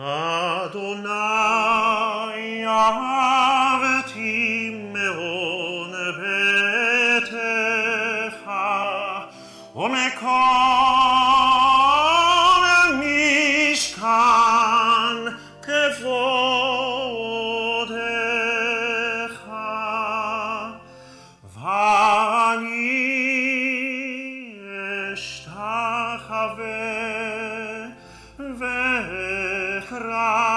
אדוני אהבתי מאוד ביתך ומכל משכן כבודך ואני אשתחווה cry.